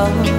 love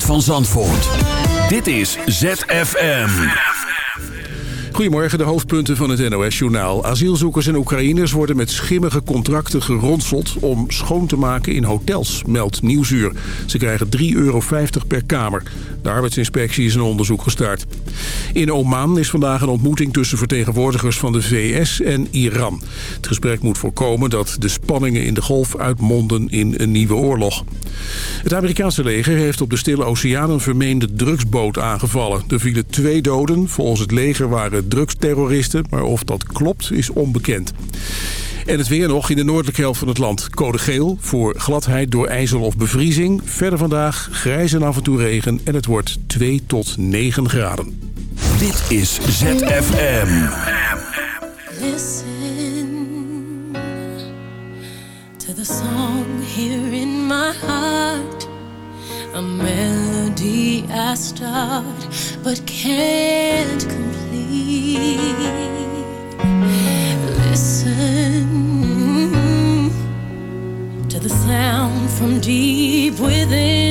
van Zandvoort. Dit is ZFM. Goedemorgen, de hoofdpunten van het NOS-journaal. Asielzoekers en Oekraïners worden met schimmige contracten geronseld... om schoon te maken in hotels, meldt Nieuwsuur. Ze krijgen 3,50 euro per kamer. De arbeidsinspectie is een onderzoek gestart. In Oman is vandaag een ontmoeting tussen vertegenwoordigers van de VS en Iran. Het gesprek moet voorkomen dat de spanningen in de golf uitmonden in een nieuwe oorlog. Het Amerikaanse leger heeft op de Stille Oceaan een vermeende drugsboot aangevallen. Er vielen twee doden. Volgens het leger waren drugsterroristen, maar of dat klopt is onbekend. En het weer nog in de noordelijke helft van het land. Code geel voor gladheid door ijzel of bevriezing. Verder vandaag grijs en af en toe regen en het wordt 2 tot 9 graden. Dit is ZFM. The song here in my heart. A melody I start but can't complete. Listen to the sound from deep within.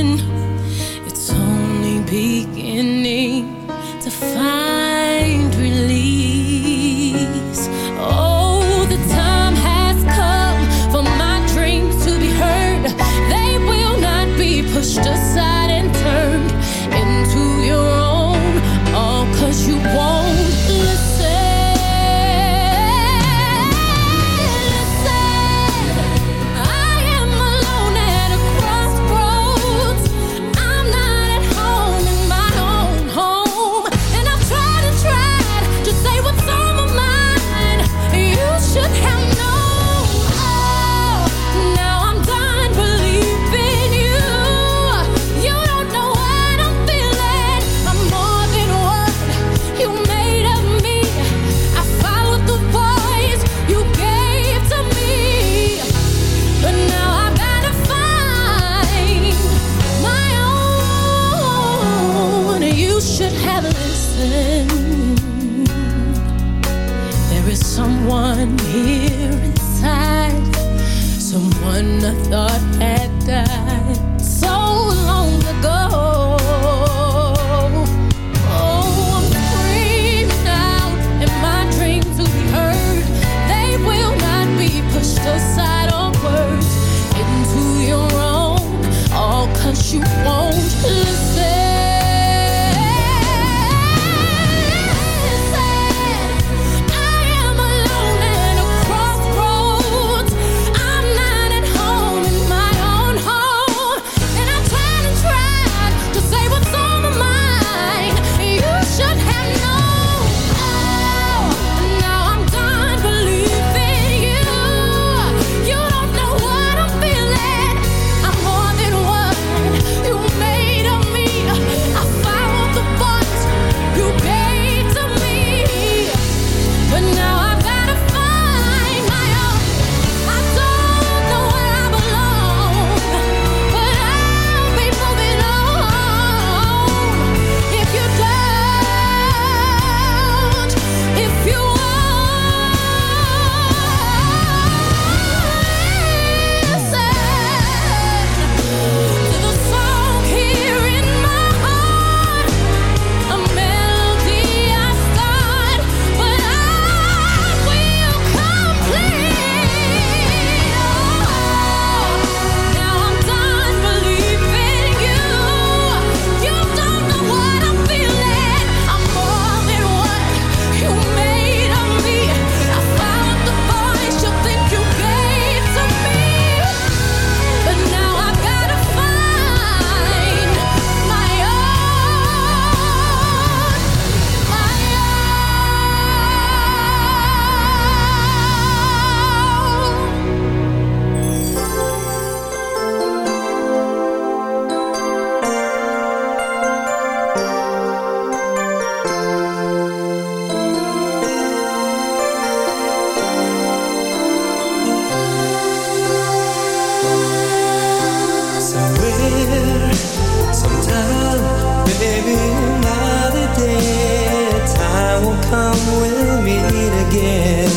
Again.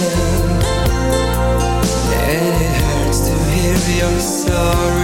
And it hurts to hear you're sorry.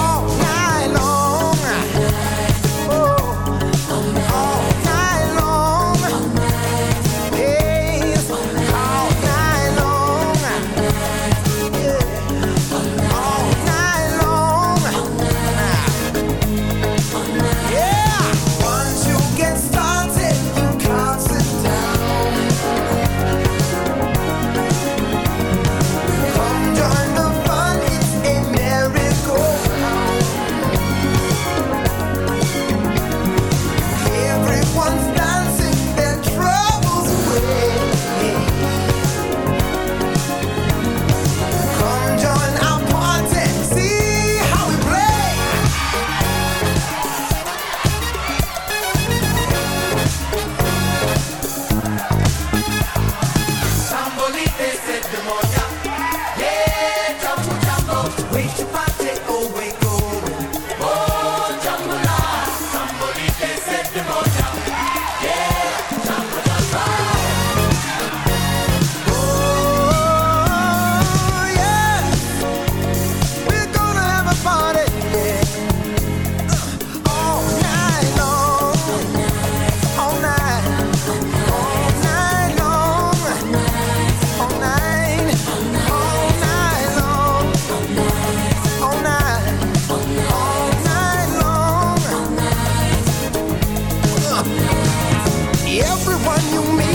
one you meet.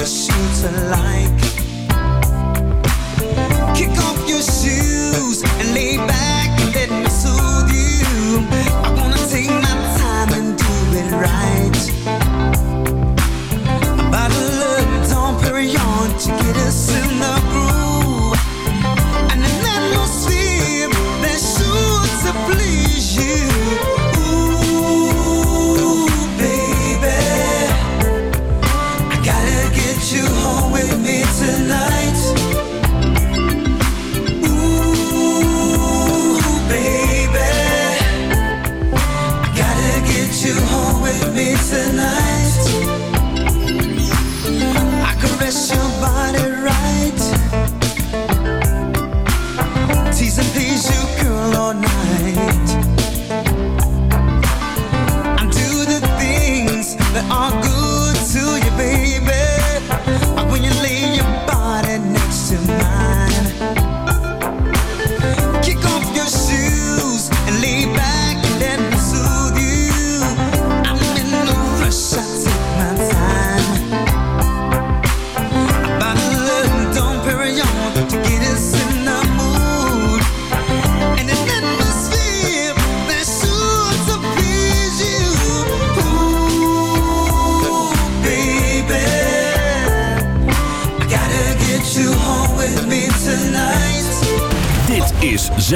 the 来